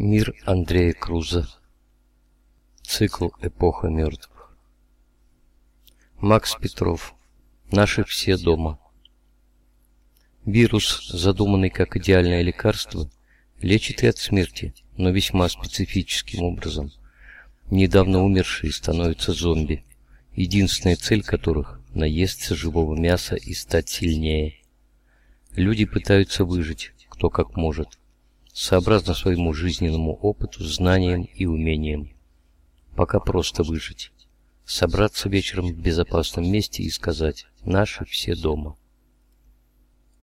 Мир Андрея Круза. Цикл «Эпоха мертвых». Макс Петров. Наши все дома. Вирус, задуманный как идеальное лекарство, лечит и от смерти, но весьма специфическим образом. Недавно умершие становятся зомби, единственная цель которых – наесться живого мяса и стать сильнее. Люди пытаются выжить, кто как может – сообразно своему жизненному опыту, знаниям и умениям. Пока просто выжить. Собраться вечером в безопасном месте и сказать «Наши все дома».